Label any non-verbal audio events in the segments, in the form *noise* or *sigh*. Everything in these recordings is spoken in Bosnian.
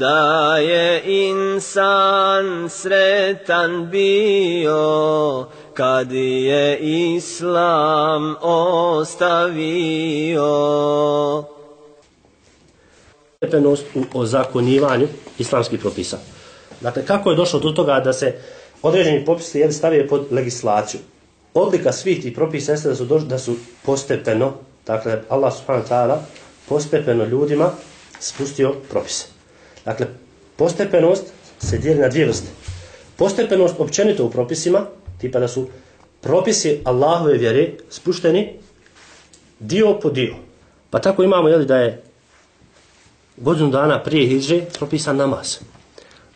da je insan sretan bio kad je islam ostavio stepenost u ozakonivanju islamskih propisa. Dakle, kako je došlo do toga da se određeni propisi jel, stavio pod legislaciju? Odlika svih tih propisa jeste da su, došli, da su postepeno, dakle, Allah subhanahu ta'ala postepeno ljudima spustio propise. Dakle, postepenost se dijeli na dvije vrste. Postepenost općenito u propisima, tipa da su propisi Allahove vjere spušteni dio po dio. Pa tako imamo jeli, da je godinu dana prije hijđre propisan namaz.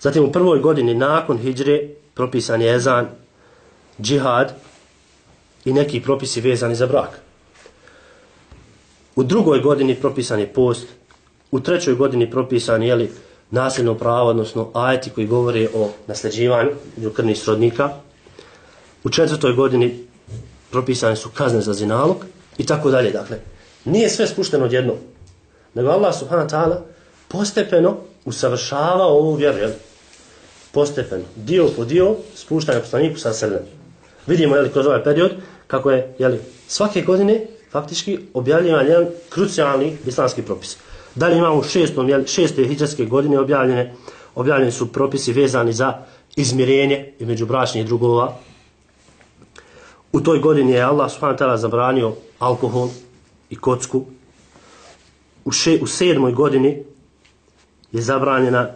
Zatim u prvoj godini nakon hijđre propisan je ezan, džihad i neki propisi vezani za brak. U drugoj godini propisan je post, u trećoj godini propisan je li nasljedno pravo, odnosno ajeti koji govore o nasljeđivanju krvnih srodnika. U četvrtoj godini propisane su kazne za zinalog i tako dalje. Dakle, nije sve spušteno odjedno, nego Allah subhanahu ta'ala postepeno usavršava ovu vjeru, jel? Postepeno, dio po dio, spuštanje poslaniku sa sredem. Vidimo, jel, kroz ovaj period, kako je, jel, svake godine faktički objavljivan jedan krucijalni islamski propis. Dalje imamo u šestom, jel, šeste hijđarske godine objavljene, objavljeni su propisi vezani za izmirenje između bračnih drugova. U toj godini je Allah subhanahu ta'ala zabranio alkohol i kocku. U, še, u sedmoj godini je zabranjena e,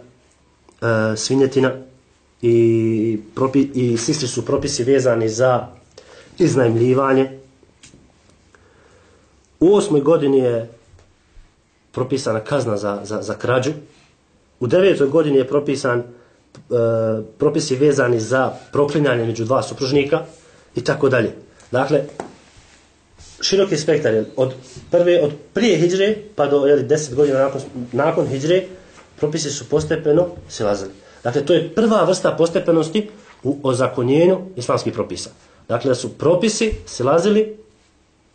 svinjetina i, propi, i svi su propisi vezani za iznajmljivanje. U osmoj godini je propisana kazna za, za, za krađu. U devetoj godini je propisan e, propisi vezani za proklinjanje među dva supružnika i tako dalje. Dakle, široki spektar je od prve, od prije hidre pa do jeli, deset godina nakon, nakon hidre propisi su postepeno silazili. Dakle, to je prva vrsta postepenosti u ozakonjenju islamskih propisa. Dakle, da su propisi silazili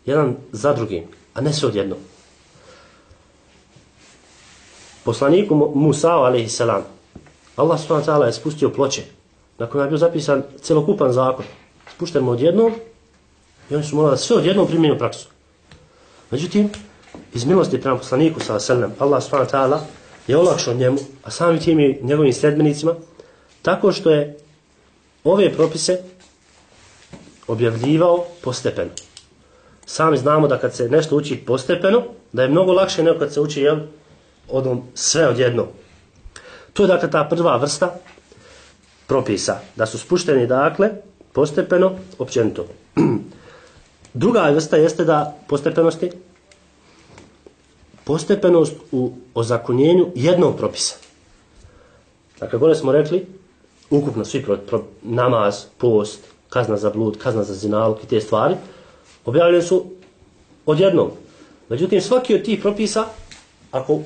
jedan za drugim, a ne se odjednom. Poslaniku Musa, alejselam Allah subhanahu ta'ala je spustio ploče, na kojima je bio zapisan celokupan zakon. Spušten mu odjednom i oni su morali da sve odjednom primjenju praksu. Međutim, iz milosti prema poslaniku, sallam, Allah subhanahu ta'ala, je olakšao njemu, a samim tim i njegovim sledbenicima, Tako što je ove propise objavljivao postepeno. Sami znamo da kad se nešto uči postepeno, da je mnogo lakše nego kad se uči jel, odom sve odjedno. To je dakle ta prva vrsta propisa, da su spušteni dakle postepeno, općenito. *clears throat* Druga vrsta jeste da postepenosti postepenost u ozakonjenju jednog propisa. Dakle, gore smo rekli, ukupno svi pro, pro, namaz, post, kazna za blud, kazna za zinalog i te stvari, objavljene su odjednom. Međutim, svaki od tih propisa, ako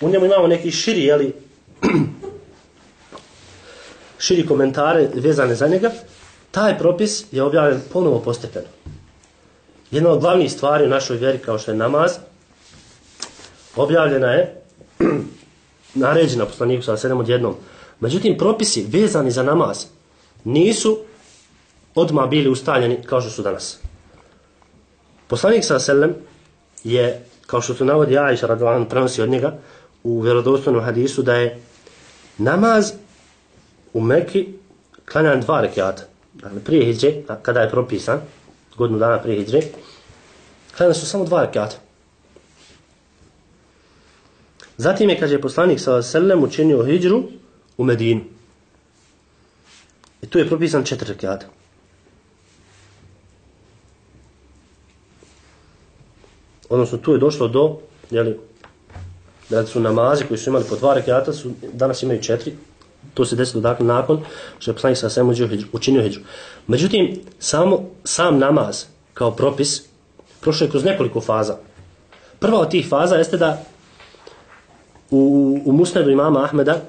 u njemu imamo neki širi, jeli, *clears throat* širi komentare vezane za njega, taj propis je objavljen ponovo postepeno. Jedna od glavnih stvari u našoj vjeri kao što je namaz, objavljena je *clears throat* naređena poslaniku sa sedem odjednom. Međutim, propisi vezani za namaz nisu odmah bili ustaljeni kao što su danas. Poslanik sa selem je, kao što se navodi Ajša radovanu prenosi od njega, u vjerodostojnom hadisu da je namaz u Mekki klanjan dva rekiata. Dakle, prije hijđe, kada je propisan, godinu dana prije hijđe, klanjan su samo dva rekiata. Zatim je, kaže poslanik sa selem, učinio hijđru u Medinu. I tu je propisan četiri rekiata. Odnosno, tu je došlo do, jeli, da su namazi koji su imali po dva rekiata, su, danas imaju četiri. To se desilo dakle nakon što je poslanik sa svem učinio heđu. Međutim, samo, sam namaz kao propis prošao je kroz nekoliko faza. Prva od tih faza jeste da u, u musnedu imama Ahmeda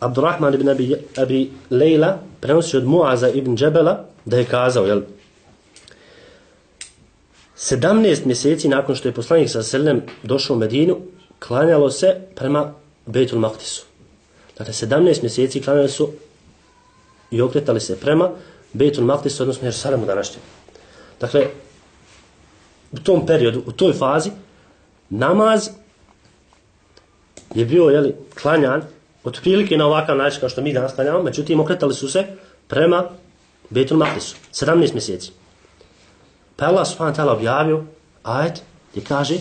Abdurrahman ibn Abi, Abi Lejla prenosi od Muaza ibn Džebela da je kazao, jel, 17 mjeseci nakon što je poslanik sa Selem došao u Medinu, klanjalo se prema Bejtul Maktisu. Dakle, 17 mjeseci klanjali su i okretali se prema Bejtul Maktisu, odnosno Jerusalemu današnjem. Dakle, u tom periodu, u toj fazi, namaz je bio, jeli, klanjan, otprilike na ovakav način kao što mi danas klanjamo, međutim, okretali su se prema Bejtul Maktisu. 17 mjeseci. Pa Allah subhanahu ta'ala objavio ajet gdje kaže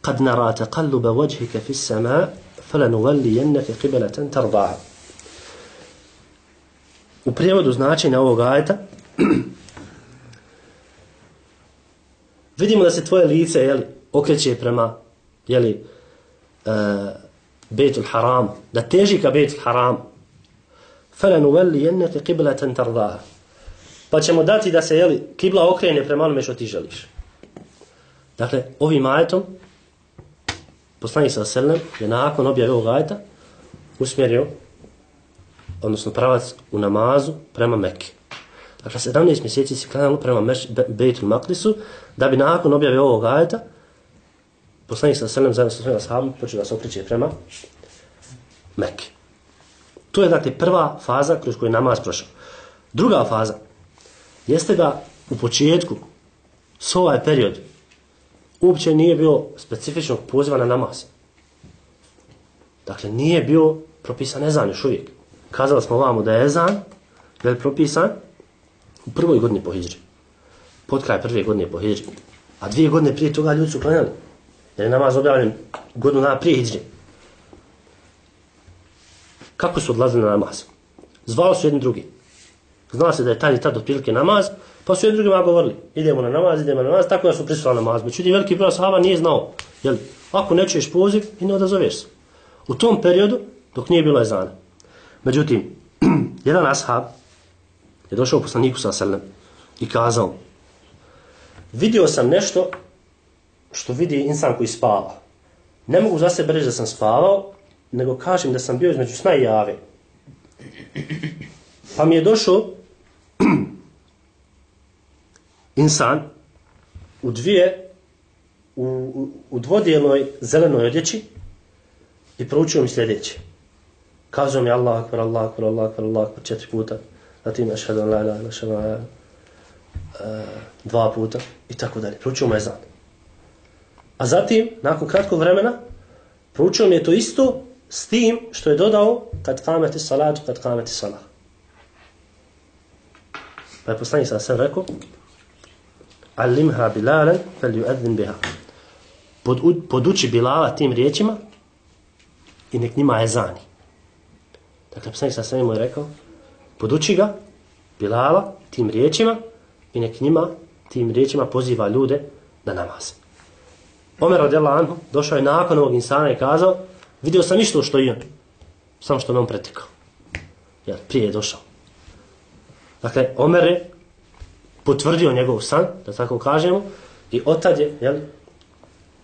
kad nara taqalluba wajhika fi sama falanuwalliyannaka qiblatan tardaha U prijevodu značenja ovog ajeta vidimo da se tvoje lice jeli, okreće prema jeli, uh, Bejtul Haram, da teži ka Bejtul Haram. فَلَنُوَلِّيَنَّكَ قِبْلَةً تَرْضَاهَا pa ćemo dati da se jeli, kibla okrene prema onome što ti želiš. Dakle, ovim ajetom, poslanik sa selem, je nakon objave ovog ajeta, usmjerio, odnosno pravac u namazu prema Mekke. Dakle, 17 mjeseci se klanjalo prema Meš, Be, Bejtul Maklisu, da bi nakon objave ovog ajeta, poslanik sa selem zajedno sa svojim ashabom počeo da se okreće prema Mekke. To je, dakle, prva faza kroz koju je namaz prošao. Druga faza, jeste da u početku s ovaj period uopće nije bio specifičnog poziva na namaz. Dakle, nije bio propisan ezan još uvijek. Kazali smo vamo da je ezan je propisan u prvoj godini po hijđri. Pod kraj prve godine po hijđri. A dvije godine prije toga ljudi su klanjali. Jer je namaz objavljen godinu dana prije hijđri. Kako su odlazili na namaz? Zvao su jedni drugi. Zna se da je tad i tad otprilike namaz, pa su jedni drugima govorili, idemo na namaz, idemo na namaz, tako da su prisutili namaz. Međutim, veliki broj sahaba nije znao, jel, ako ne čuješ poziv, i ne odazoveš se. U tom periodu, dok nije bilo ezana. Međutim, *clears throat* jedan ashab je došao u poslaniku sa selem i kazao, vidio sam nešto što vidi insan koji spava. Ne mogu za sebe reći da sam spavao, nego kažem da sam bio između sna i jave. Pa mi je došao insan u dvije, u, u, u dvodijelnoj zelenoj odjeći i proučio mi sljedeće. Kazao mi Allah akbar, Allah akbar, Allah akbar, Allah akbar četiri puta. Zatim ašhadu la ilaha illa šala eh, dva puta i tako dalje. Proučio mu je zad. A zatim, nakon kratkog vremena, proučio mi je to isto S tim što je dodao kad kameti salatu, kad kameti salah. Pa je poslanik sa sam rekao Alimha Bilalan fel yu'adhin biha. Pod, poduči Bilala tim riječima i nek njima ezani. Dakle, poslanik sa sam mu je rekao poduči ga Bilala tim riječima i nek njima tim riječima poziva ljude na namaz. Omer radijallahu anhu došao je nakon ovog insana i kazao vidio sam isto što i on samo što me on pretikao. Ja, prije je došao. Dakle, Omer je potvrdio njegov san, da tako kažemo, i otad je, jel,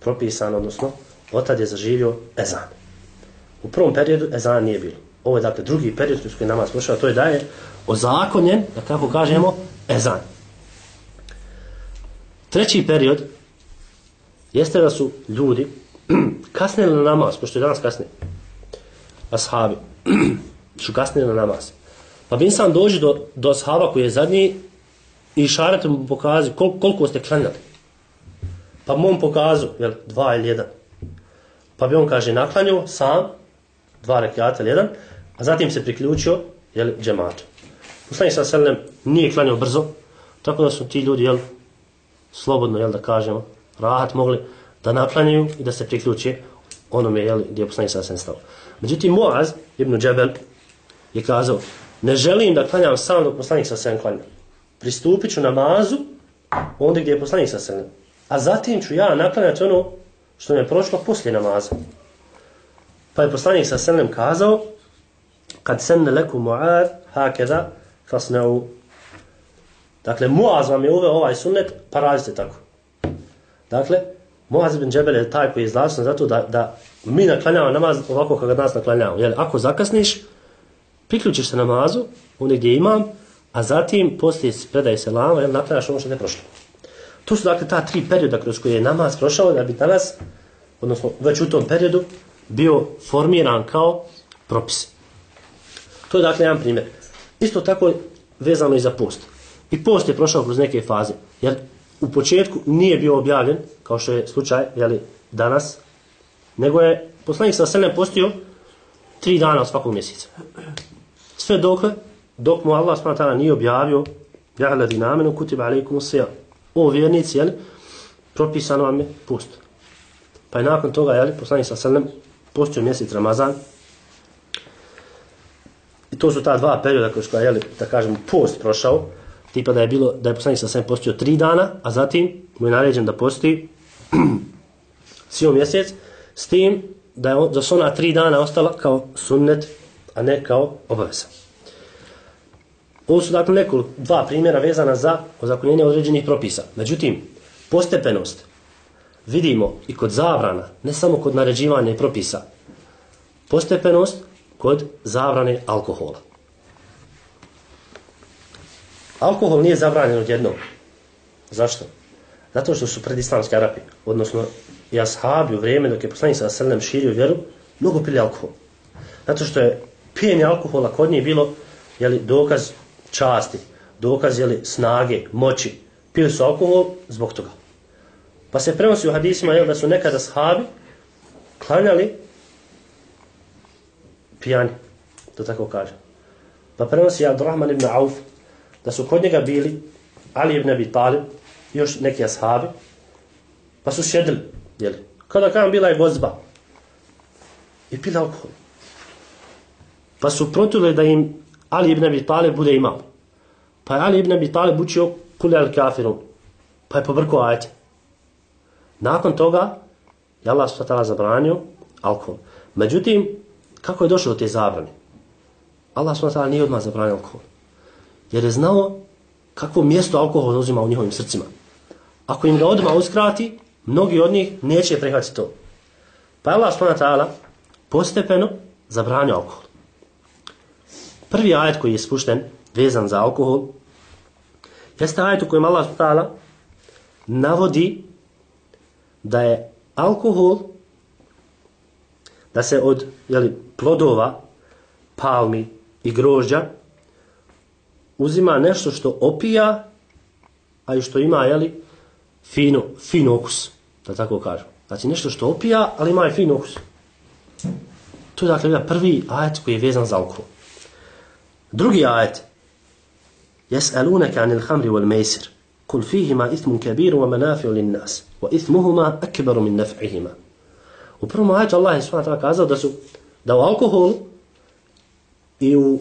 propisan, odnosno, otad je zaživio ezan. U prvom periodu ezan nije bilo. Ovo je, dakle, drugi period koji namaz prošao, to je da je ozakonjen, da kako kažemo, ezan. Treći period jeste da su ljudi *clears throat* kasnili na namaz, pošto je danas kasni, ashabi, *clears throat* su kasnili na namaz. Pa bi insan dođi do, do ashaba koji je zadnji i šaret mu pokazi kol, koliko ste klanjali. Pa mu on pokazu, jel, dva ili jedan. Pa bi on kaže naklanio sam, dva rekiata ili jedan, a zatim se priključio, jel, džematu. Poslanik sa selem nije klanjao brzo, tako da su ti ljudi, jel, slobodno, jel, da kažemo, rahat mogli da naklanjaju i da se priključe onome, jel, gdje je poslanik sa selem stao. Međutim, Muaz, ibn Džebel, je kazao, ne želim da klanjam sam dok poslanik sa selem klanja. Pristupit ću namazu onda gdje je poslanik sa selem. A zatim ću ja naklanjati ono što mi je prošlo poslije namaza. Pa je poslanik sa selem kazao, kad senne leku mu'ad, hakeda, fasneu. Dakle, Muaz vam je uveo ovaj sunnet, pa radite tako. Dakle, Muaz bin Džebel je taj koji je izlačen zato da, da mi naklanjamo namaz ovako kako nas naklanjamo. Jel, ako zakasniš, priključiš se namazu, ondje gdje imam, a zatim poslije predaje se lama, jel, naklanjaš ono što ne prošlo. To su dakle ta tri perioda kroz koje je namaz prošao da bi danas, odnosno već u tom periodu, bio formiran kao propis. To je dakle jedan primjer. Isto tako vezano i za post. I post je prošao kroz neke faze. Jer u početku nije bio objavljen, kao što je slučaj jeli, danas, nego je poslanik sa selem postio tri dana od svakog mjeseca. Sve dok, dok mu Allah s.w.t. nije objavio Ja dinamenu namenu kutiba alaikum sija. O vjernici, jel, propisano vam je post. Pa je nakon toga, jel, poslanik sa selem postio mjesec Ramazan. I to su ta dva perioda kroz koja, jel, da kažem, post prošao. Tipa da je bilo, da je poslanik sa selem postio tri dana, a zatim mu je naređen da posti *clears throat* sio mjesec, s tim da, je, da su ona tri dana ostala kao sunnet, a ne kao obaveza. Ovo su dakle neko, dva primjera vezana za ozakonjenje određenih propisa. Međutim, postepenost vidimo i kod zabrana, ne samo kod naređivanja i propisa, postepenost kod zabrane alkohola. Alkohol nije zabranjen odjednom. Zašto? Zato što su predislamski Arapi, odnosno i ashabi u vrijeme dok je poslanik sa Selem širio vjeru, mnogo pili alkohol. Zato što je pijenje alkohola kod njih bilo jeli, dokaz časti, dokaz jeli, snage, moći. Pili su alkohol zbog toga. Pa se prenosi u hadisima jel, da su nekada sahabi klanjali pijani, to tako kaže. Pa prenosi Abdurrahman ibn Auf da su kod njega bili Ali ibn Abi Talib i još neki ashabi pa su sjedili, jeli. Kada kam bila je gozba i pila alkohol. Pa su protule da im Ali ibn Abi Talib bude imao. Pa je Ali ibn Abi Talib učio kule al kafirun. Pa je pobrko ajte. Nakon toga je Allah s.w.t. zabranio alkohol. Međutim, kako je došlo do te zabrane? Allah s.w.t. nije odmah zabranio alkohol. Jer je znao kako mjesto alkohol uzima u njihovim srcima. Ako im ga odmah uskrati, mnogi od njih neće prihvatiti to. Pa je Allah s.w.t. postepeno zabranio alkohol. Prvi ajet koji je spušten, vezan za alkohol, jeste ajet u kojem Allah s.w.t. navodi da je alkohol da se od jeli, plodova, palmi i grožđa uzima nešto što opija, a i što ima jeli, fino, fin okus, da tako kažem. Znači nešto što opija, ali ima i fin okus. To je dakle prvi ajet koji je vezan za alkohol. Drugi ajet. يسألونك عن الخمر والميسر قل فيهما إثم كبير ومنافع للناس وإثمهما أكبر من نفعهما U prvom ajetu Allah je svata kazao da su da u alkohol i u,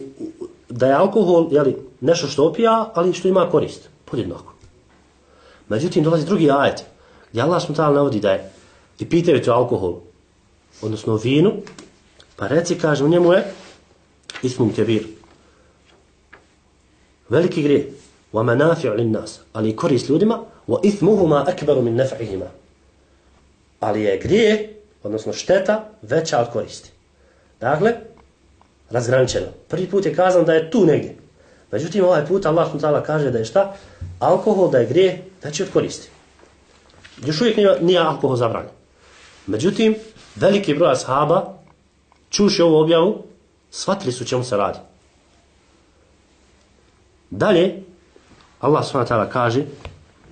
da je alkohol jeli, nešto što opija, ali što ima korist, podjednako. Međutim, dolazi drugi ajet, gdje Allah smo tala navodi da je i pitaju te alkohol, odnosno vinu, pa reci, kaže, u njemu je ismum kebir. Veliki gre, wa manafi'u lin nas, ali korist ljudima, wa ithmuhuma akbaru min naf'ihima. Ali je grije, odnosno šteta, veća od koristi. Dakle, razgraničeno. Prvi put je kazan da je tu negdje. Međutim, ovaj put Allah s.w.t. kaže da je šta? Alkohol da je grije veći od koristi. Još uvijek nije, nije alkohol zabranjen. Međutim, veliki broj ashaba, čuši ovu objavu, shvatili su čemu se radi. Dalje, Allah s.w.t. kaže,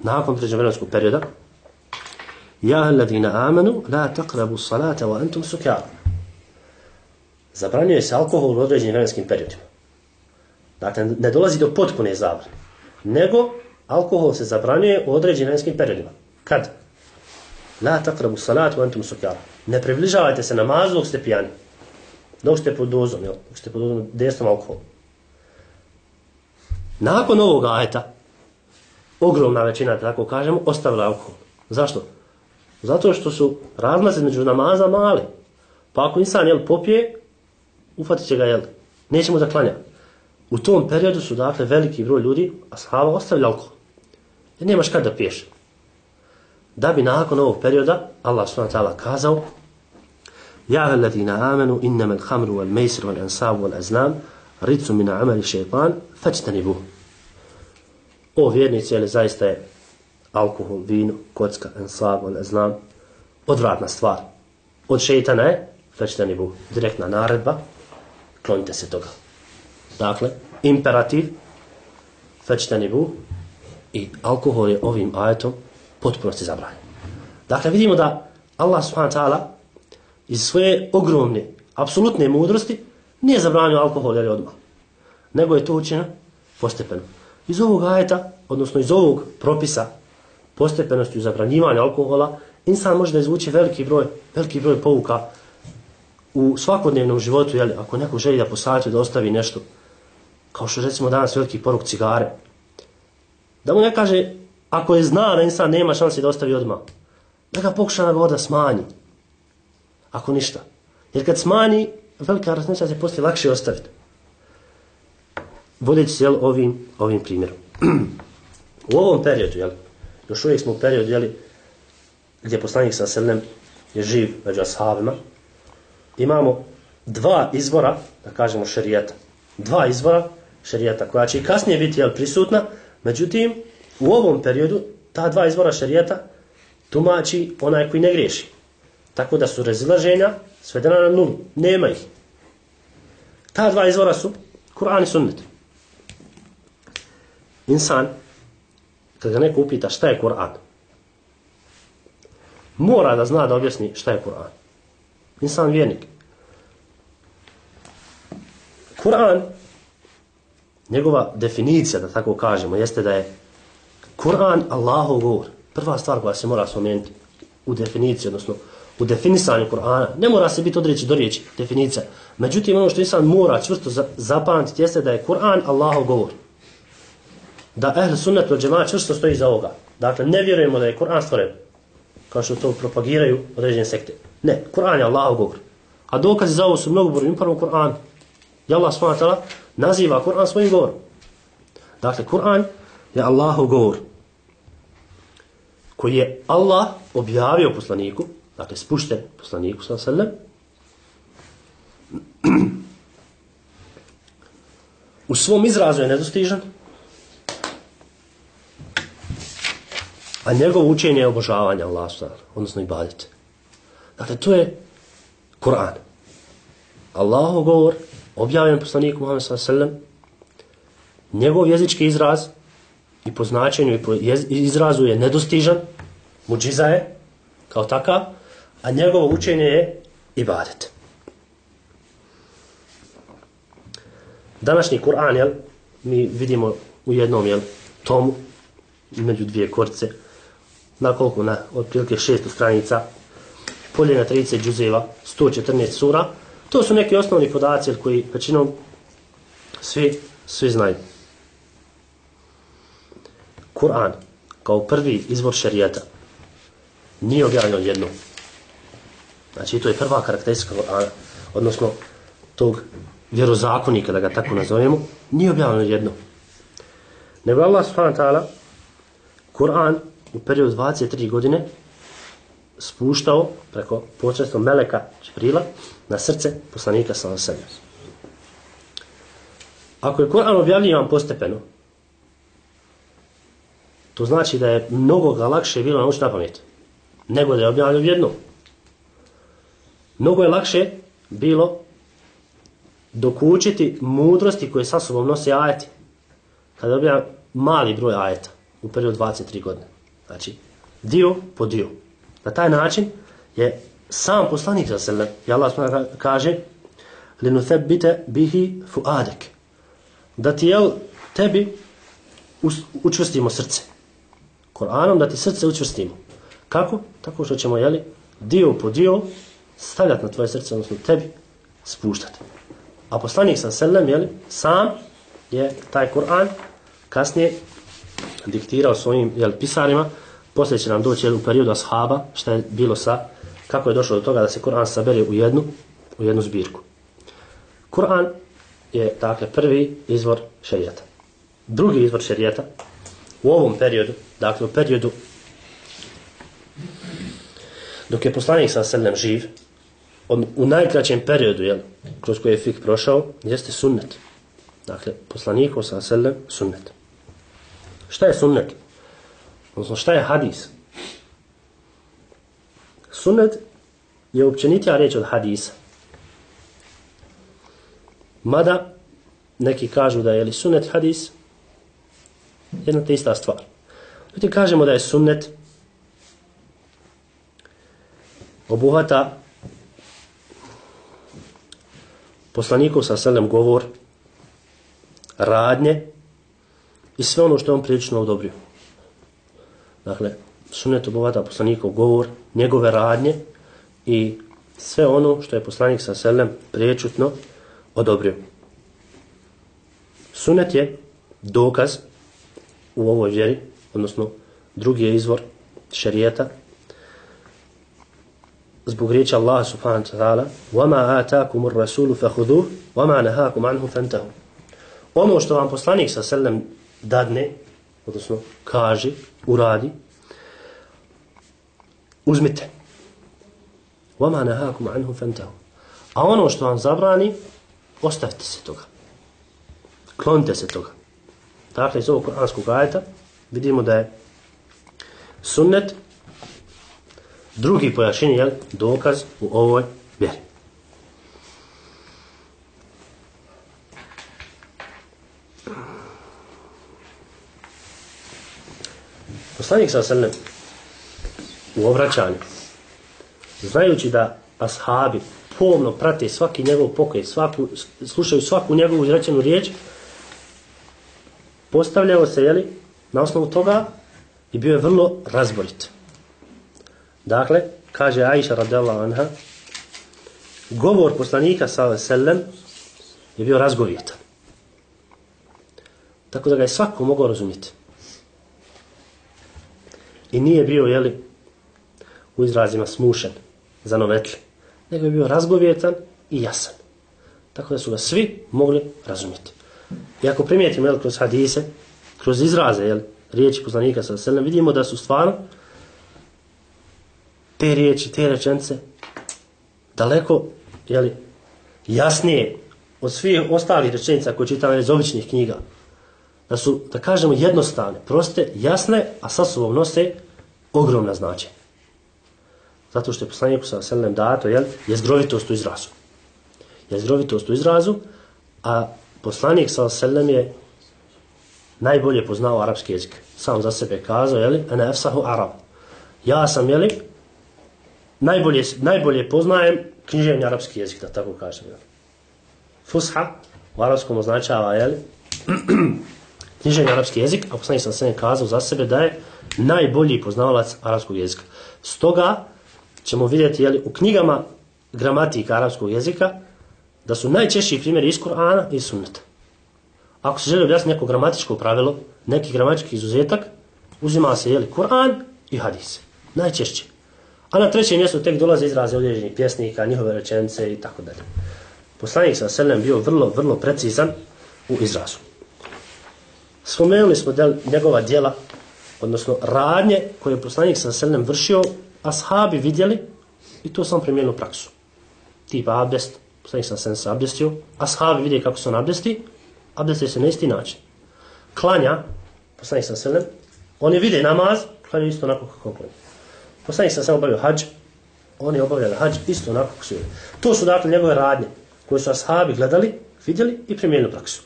nakon trećeg vremenskog perioda, Ja alladina amanu la taqrabu salata wa antum sukara. Zabranjuje se alkohol u određenim vremenskim periodima. Dakle, ne dolazi do potpune zabrane. Nego, alkohol se zabranjuje u određenim vremenskim periodima. Kad? La taqrabu salata wa antum sukara. Ne približavajte se namazu dok ste pijani. Dok ste pod dozom, jel? Dok ste pod dozom desnom alkoholu. Nakon ovog ajeta, ogromna većina, tako kažemo, ostavila alkohol. Zašto? Zato što su razlaze među namaza mali. Pa ako insan jel, popije, ufatit će ga jel. Neće mu da klanja. U tom periodu su dakle veliki broj ljudi, a sahaba ostavili alkohol. Jer nemaš kad da piješ. Da bi nakon ovog perioda Allah s.w.t. kazao Ja alladina amanu innama al-khamru wal-maisir wal-ansabu wal-azlam ricu mina amali šeitan fačtani buh. O vjernici, ali zaista je alkohol, vino, kocka, ensab, ne znam, odvratna stvar. Od šeitana je, fečteni direktna naredba, klonite se toga. Dakle, imperativ, fečteni i alkohol je ovim ajetom potpuno se zabranjen. Dakle, vidimo da Allah subhanahu ta'ala iz svoje ogromne, apsolutne mudrosti nije zabranio alkohol jer je odmah. Nego je to učinjeno postepeno. Iz ovog ajeta, odnosno iz ovog propisa postepenosti u zabranjivanju alkohola, insan može da izvuče veliki broj, veliki broj pouka u svakodnevnom životu, jeli, ako neko želi da posavjetuje da ostavi nešto, kao što recimo danas veliki poruk cigare, da mu ne kaže, ako je zna da insan nema šanse da ostavi odmah, da ga pokuša na voda smanji, ako ništa. Jer kad smanji, velika razneća se poslije lakše ostaviti. Vodeći se jel, ovim, ovim primjerom. u ovom periodu, jel, još uvijek smo u periodu, jel, gdje poslanik sa selem je živ među ashabima, imamo dva izvora, da kažemo šerijeta, dva izvora šerijeta, koja će i kasnije biti jel, prisutna, međutim, u ovom periodu, ta dva izvora šerijeta tumači onaj koji ne griješi. Tako da su razilaženja svedena na nulu. Nema ih. Ta dva izvora su Kur'an i sunnet. Insan kad ga neko upita šta je Kur'an, mora da zna da objasni šta je Kur'an. Insan vjernik. Kur'an, njegova definicija, da tako kažemo, jeste da je Kur'an Allahov govor. Prva stvar koja se mora spomenuti u definiciji, odnosno u definisanju Kur'ana, ne mora se biti odreći do riječi, definicija. Međutim, ono što insan mora čvrsto zapamtiti jeste da je Kur'an Allahov govor da ehl sunnet od džemaat čvrsto stoji za ovoga. Dakle, ne vjerujemo da je Kur'an stvoren, kao što to propagiraju određene sekte. Ne, Kur'an je Allahov govor. A dokazi za ovo su mnogo brojni, prvo Kur'an. I Allah s.w.t. naziva Kur'an svojim govorom. Dakle, Kur'an je Allahov govor koji je Allah objavio poslaniku, dakle, spušten poslaniku, sallam, u svom izrazu je nedostižan, A njegovo učenje je obožavanje Allah, odnosno ibadet. Dakle, to je Kur'an. Allahov govor, objavljen poslaniku Muhammed s.a.v. Njegov jezički izraz i po značenju i po izrazu je nedostižan, muđiza je, kao takav, a njegovo učenje je ibadet. Današnji Kur'an, jel, mi vidimo u jednom, jel, tomu, među dvije korce, na koliko, na otprilike 600 stranica, polje na 30 džuzeva, 114 sura, to su neki osnovni podaci koji većinom svi, svi znaju. Kur'an, kao prvi izvor šarijeta, nije objavljeno jedno. Znači, to je prva karakteristika Kur'ana, odnosno tog vjerozakonika, da ga tako nazovemo, nije objavljeno jedno. Nego Allah subhanahu ta'ala Kur'an u periodu 23 godine spuštao preko počesto Meleka Čibrila na srce poslanika sa sebe. Ako je Kur'an objavljivan postepeno, to znači da je mnogo ga lakše bilo naučiti na pamet, nego da je objavljivan jedno. Mnogo je lakše bilo dokučiti mudrosti koje sa sobom nose ajeti. Kada dobija mali broj ajeta u periodu 23 godine. Znači, dio po dio. Na taj način je sam poslanik za sebe, i Allah kaže, linuthebite bihi fuadek. Da ti, jel, tebi učvrstimo srce. Koranom da ti srce učvrstimo. Kako? Tako što ćemo, jeli, dio po dio stavljati na tvoje srce, odnosno tebi spuštati. A poslanik sa selem, jeli, sam je taj Kur'an kasnije diktirao svojim jel, pisarima, poslije će nam doći jel, u periodu ashaba, šta je bilo sa, kako je došlo do toga da se Kur'an sabere u jednu, u jednu zbirku. Kur'an je, dakle, prvi izvor šerijata. Drugi izvor šerijata u ovom periodu, dakle, u periodu dok je poslanik sa selem živ, on, u najkraćem periodu, jel, kroz koji je fik prošao, jeste sunnet. Dakle, poslanikov sa selem sunnet. Šta je sunnet? Odnosno, šta je hadis? Sunnet je općenitija reč od hadisa. Mada, neki kažu da je li sunnet hadis, jedna te ista stvar. Ljudi kažemo da je sunnet obuhata poslanikov sa selem govor, radnje i sve ono što on prilično odobrio. Dakle, sunet obuhvata poslanikov govor, njegove radnje i sve ono što je poslanik sa selem priječutno odobrio. Sunet je dokaz u ovoj vjeri, odnosno drugi je izvor šerijeta, zbog riječi Allah subhanahu wa ta'ala وَمَا آتَاكُمُ الرَّسُولُ فَهُذُوهُ وَمَا نَهَاكُمْ عَنْهُ فَانْتَهُ Ono što vam poslanik sa selem dadne, odnosno kaže, uradi, uzmite. وَمَا نَهَاكُمْ عَنْهُ فَانْتَهُ A ono što vam zabrani, ostavite se toga. Klonite se toga. Dakle, iz ovog kuranskog ajeta vidimo da je sunnet drugi pojašnjenje je dokaz u ovoj vjeri. Poslanik sa srnem u obraćanju, znajući da ashabi pomno prate svaki njegov pokoj, svaku, slušaju svaku njegovu izrečenu riječ, postavljao se, jeli, na osnovu toga i bio je vrlo razborit. Dakle, kaže Aisha radijallahu anha, govor poslanika sallallahu sellem je bio razgovjetan. Tako da ga je svako mogao razumjeti. I nije bio, jeli, u izrazima smušen, zanovetli, nego je bio razgovjetan i jasan. Tako da su ga svi mogli razumjeti. I ako primijetimo, jel, kroz hadise, kroz izraze, jel, riječi poslanika sallallahu sellem, vidimo da su stvarno te riječi, te rečence, daleko, jeli, jasnije od svih ostalih rečenica koje čitamo iz običnih knjiga, da su, da kažemo, jednostavne, proste, jasne, a sa sobom nose ogromna značenja. Zato što je poslaniku sa selem dato, jel, je zgrovitost u izrazu. Je zgrovitost u izrazu, a poslanik sa selem je najbolje poznao arapski jezik. Sam za sebe kazao, jel, ene efsahu arab. Ja sam, jel, najbolje, najbolje poznajem književni arapski jezik, da tako kažem. Fusha u arapskom označava, jel, *clears throat* književni arapski jezik, a poslanik sam sve kazao za sebe da je najbolji poznavalac arapskog jezika. Stoga ćemo vidjeti jeli, u knjigama gramatika arapskog jezika da su najčešći primjeri iz Kur'ana i sunneta. Ako se želi objasniti neko gramatičko pravilo, neki gramatički izuzetak, uzima se jeli, Kur'an i hadis. Najčešće. A na trećem mjestu tek dolaze izraze određenih pjesnika, njihove rečence i tako dalje. Poslanik sa Selem bio vrlo, vrlo precizan u izrazu. Spomenuli smo del, njegova dijela, odnosno radnje koje je poslanik sa Selem vršio, ashabi vidjeli i to sam primjenu praksu. Tipa abdest, poslanik sa Selem se abdestio, ashabi vidjeli kako se on abdesti, abdesti se na isti način. Klanja, poslanik sa Selem, oni vide namaz, klanja isto onako kako klanja. Poslanik sa Selem obavio hađ, oni obavljali hađ isto onako kako su vidjeli. To su dakle njegove radnje koje su ashabi gledali, vidjeli i primijenili praksu.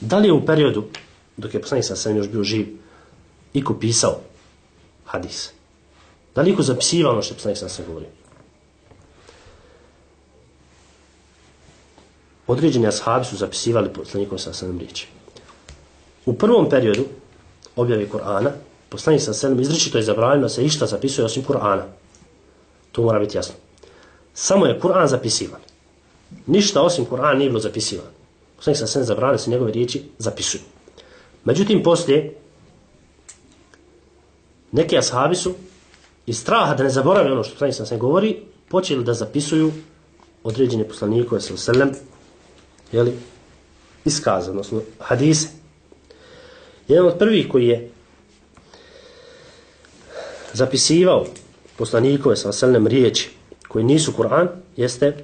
Da li je u periodu, dok je poslanik sam sam još bio živ, iko pisao hadis? Da li iko zapisivao ono što je poslanik sam sam govorio? Određeni ashabi su zapisivali poslanikom sa sam riječi. U prvom periodu objave Kur'ana, poslanik sa selam izričito je zabranjeno da se išta zapisuje osim Kur'ana. To mora biti jasno. Samo je Kur'an zapisivan. Ništa osim Kur'ana nije bilo zapisivan. Poslanik sa selam zabranjeno se njegove riječi zapisuju. Međutim, poslije neki ashabi su iz straha da ne zaborave ono što poslanik sa Selem govori, počeli da zapisuju određene poslanikove sa Selem jeli, iskaze, odnosno hadise. Jedan od prvih koji je zapisivao poslanikove sa selnem riječi koji nisu Kur'an jeste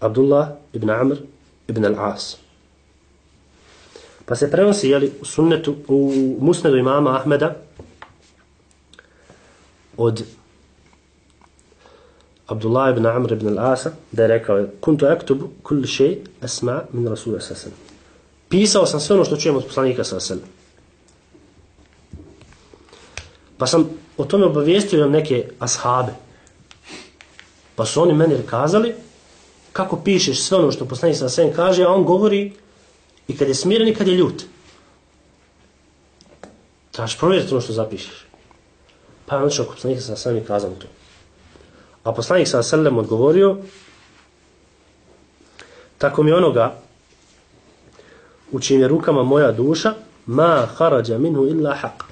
Abdullah ibn Amr ibn al-As. Pa se prenosi jeli, u sunnetu, u musnedu imama Ahmeda od Abdullah ibn Amr ibn al-Asa da je rekao kuntu aktubu kulli shay asma min rasul sallallahu Pisao sam sve ono što čujem od poslanika sallallahu Pa sam o tome obavijestio neke ashabe. Pa su oni meni kazali kako pišeš sve ono što poslanik sallallahu kaže, a on govori i kad je smiren i kad je ljut. Trebaš provjeriti ono što zapišeš. Pa je on što poslanik sallallahu kazao to. A poslanik sa sellem odgovorio tako mi onoga u čim je rukama moja duša ma harađa minhu illa haq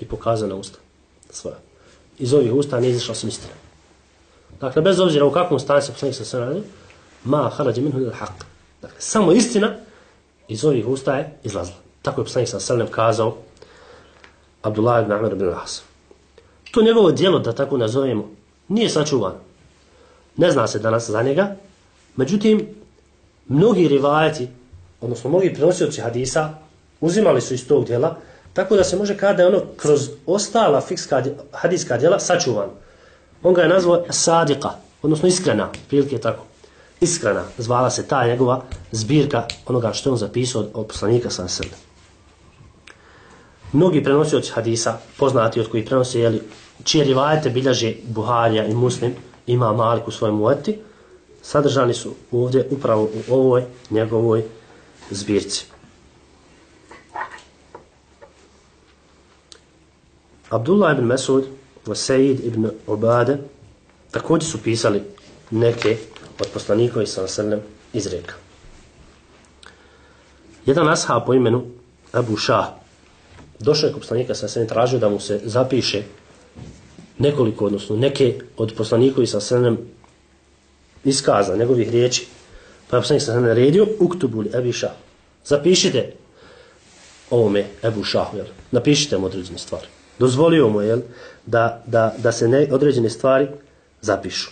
i pokaza na usta svoja. Iz ovih usta nije izišla sam istina. Dakle, bez obzira u kakvom stanju se poslanik sa sellem ma harađe minhu illa haq. Dakle, samo istina iz ovih usta je izlazla. Tako je poslanik sa sellem kazao Abdullah ibn Amr ibn Las. To njegovo dijelo, da tako nazovemo, nije sačuvano. Ne zna se danas za njega. Međutim, mnogi rivajati, odnosno mnogi prenosioci hadisa, uzimali su iz tog dijela, tako da se može kada da je ono kroz ostala fikska hadijska djela sačuvan. On ga je nazvao sadika, odnosno iskrena, prilike tako. Iskrena, zvala se ta njegova zbirka onoga što je on zapisao od poslanika sa srde. Mnogi prenosioci hadisa, poznati od koji prenose, jeli, čije rivajete biljaže Buharija i Muslim, ima Malik u svojem ueti, sadržani su ovdje upravo u ovoj njegovoj zbirci. Abdullah ibn Mesud i Sejid ibn Obade također su pisali neke od poslanikova i sasrnem izreka. Jedan ashab po imenu Abu Shah došao je kod poslanika sa sve tražio da mu se zapiše nekoliko, odnosno neke od poslanikovi sa srenem iskaza njegovih riječi. Pa je poslanik sa srenem naredio, uktubuli Ebi Shah. Zapišite ovome Ebu Šahu, jel? napišite mu određene stvari. Dozvolio mu, je da, da, da se ne, određene stvari zapišu.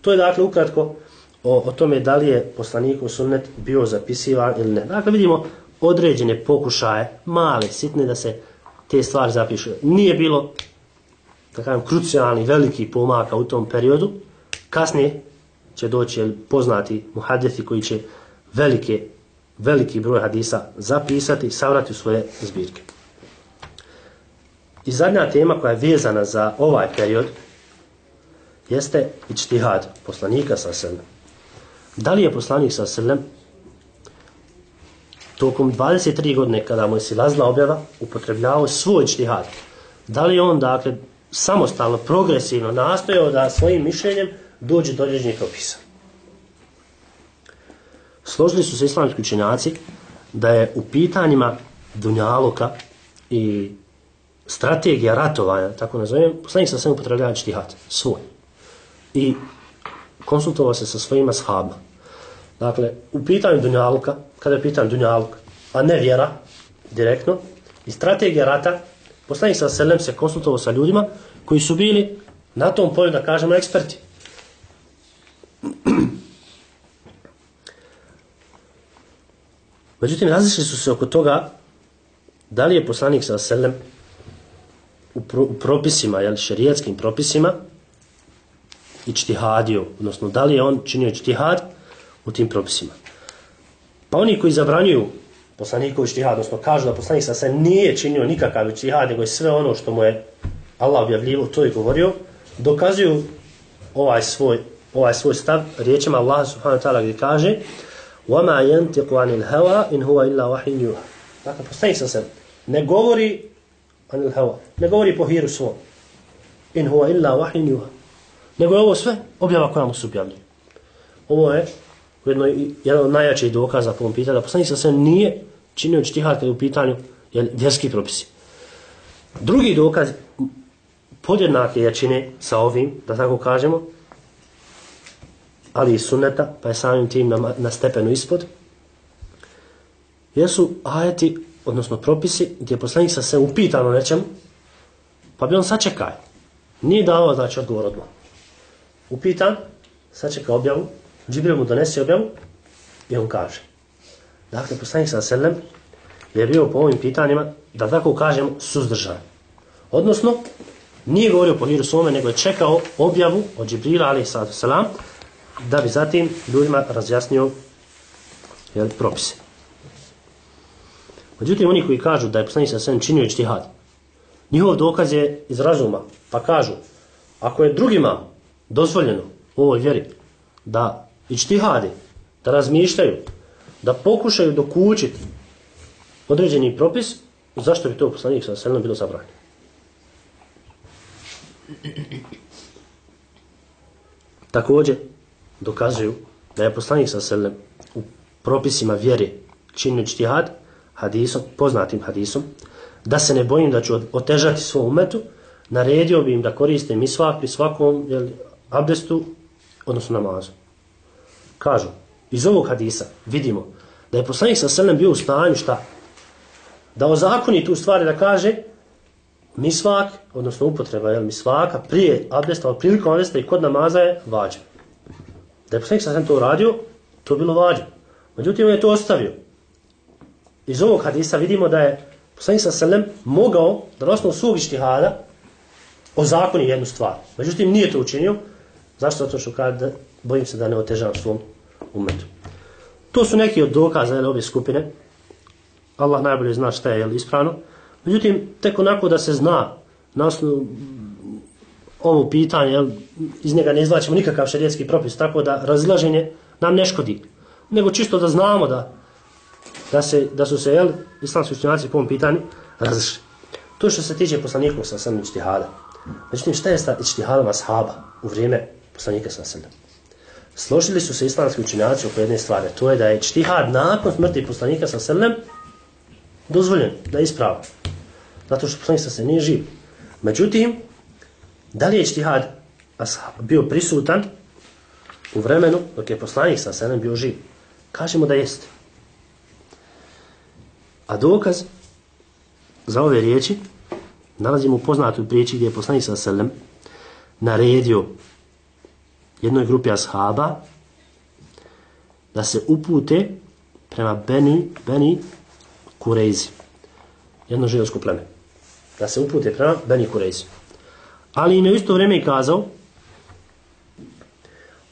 To je dakle ukratko o, o tome da li je poslanikov sunnet bio zapisivan ili ne. Dakle, vidimo određene pokušaje, male, sitne, da se te stvari zapišu. Nije bilo, da kažem, krucijalni, veliki pomaka u tom periodu. Kasnije će doći poznati muhadjeti koji će velike, veliki broj hadisa zapisati i savrati u svoje zbirke. I zadnja tema koja je vezana za ovaj period jeste ičtihad poslanika sa srlem. Da li je poslanik sa srlem tokom 23 godine kada mu je silazna objava, upotrebljavao svoj ičtihad? Da li je on, dakle, samostalno, progresivno nastojao da svojim mišljenjem dođe do određenih propisa. Složili su se islamski učenjaci da je u pitanjima Dunjaluka i strategija ratovanja, tako nazovem, poslanik sa sve upotrebljava čtihad, svoj. I konsultovao se sa svojima shabima. Dakle, u pitanju Dunjaluka, kada je pitanju Dunjaluka, a ne vjera, direktno, i strategija rata, poslanik sa selem se konsultovao sa ljudima koji su bili na tom polju, da kažemo, eksperti. *clears throat* Međutim, različili su se oko toga da li je poslanik sa selem u, pro, u propisima, jel, šerijetskim propisima i čtihadio, odnosno da li je on činio čtihad u tim propisima. Pa oni koji zabranjuju poslanikovi čtihad, odnosno kažu da poslanik sa selem nije činio nikakav čtihad, nego je sve ono što mu je Allah objavljivo to je govorio, dokazuju ovaj svoj, ovaj svoj stav riječima Allah subhanahu wa ta'ala gdje kaže وَمَا يَنْتِقُ عَنِ الْهَوَا إِنْ هُوَ إِلَّا وَحِنْ يُوهَا Dakle, postanik sam se, ne govori anil hawa, ne govori po hiru svom. In huwa illa wahin yuha. Nego je ovo sve objava koja mu se objavljuje. Ovo je jedno, jedan od najjačih dokaza po ovom pitanju, da poslanik sa se nije činio čtihad kada je u pitanju jel, vjerski propisi. Drugi dokaz podjednake jačine sa ovim, da tako kažemo, ali i sunneta, pa je samim tim na, na stepenu ispod, jesu ajeti, odnosno propisi, gdje poslanik sa se upitano nečemu, pa bi on sačekaj. Nije dao, znači, odgovor odmah. Upitan, sačeka objavu, Džibril mu donese objavu i on kaže. Dakle, poslanik sa selem je bio po ovim pitanjima, da tako kažem, suzdržan. Odnosno, nije govorio po hiru svome, nego je čekao objavu od Džibrila, ali sa selam, da bi zatim ljudima razjasnio jel, propise. Međutim, oni koji kažu da je poslanik sa svem činio ičtihad, njihov dokaz je iz razuma, pa kažu, ako je drugima dozvoljeno u ovoj vjeri da ičtihadi, da razmišljaju, da pokušaju dokučiti određeni propis, zašto bi to poslanik sa svem bilo zabranjeno? Također, dokazuju da je poslanik sa selem u propisima vjere činio čtihad hadisom, poznatim hadisom, da se ne bojim da ću otežati svoj umetu, naredio bi im da koriste misvak pri svakom jel, abdestu, odnosno namazu. Kažu, iz ovog hadisa vidimo da je poslanik sa selem bio u stanju šta? Da ozakoni tu stvari da kaže misvak, odnosno upotreba jel, misvaka prije abdesta, prilikom abdesta i kod namaza je vađen. Da je poslanik sa to uradio, to bilo vađen. Međutim, on je to ostavio. Iz ovog hadisa vidimo da je poslanik sa selem mogao da nosno svog ištihada o zakonu jednu stvar. Međutim, nije to učinio. Zašto? Zato što kad bojim se da ne otežavam svom umetu. To su neki od dokaza jel, obje skupine. Allah najbolje zna šta je jel, ispravno. Međutim, tek onako da se zna na osnovu ovo pitanje, jel, iz njega ne izvlačimo nikakav šarijetski propis, tako da razilaženje nam ne škodi. Nego čisto da znamo da, da, se, da su se jel, islamski učenjaci po ovom pitanju razišli. To što se tiče poslanika sa sam ištihada. Međutim, šta je sa ištihadama ashaba u vrijeme poslanika sa sam? Složili su se islamski učenjaci oko jedne stvari. To je da je ištihad nakon smrti poslanika sa sam dozvoljen, da je ispravan. Zato što poslanik sa sam nije živ. Međutim, Da li je čtihad bio prisutan u vremenu dok je poslanik sa sam bio živ? Kažemo da jeste. A dokaz za ove riječi nalazimo u poznatoj priječi gdje je poslanik sa selem naredio jednoj grupi ashaba da se upute prema Beni, Beni Kurezi. Jedno židovsko pleme. Da se upute prema Beni Kurezi. Ali im je u isto vrijeme i kazao